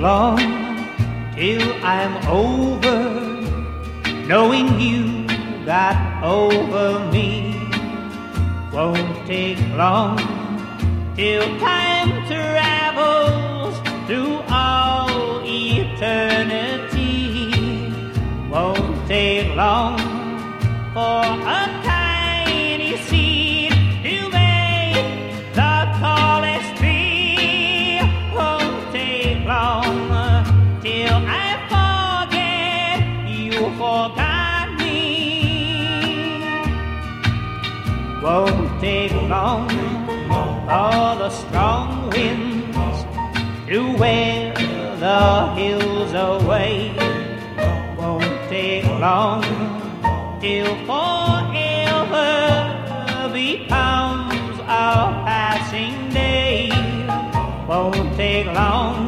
long till I'm over, knowing you got over me. Won't take long till time travels through all eternity. Won't take long forgot me. Won't take long for the strong winds to wear the hills away. Won't take long till forever becomes our passing day. Won't take long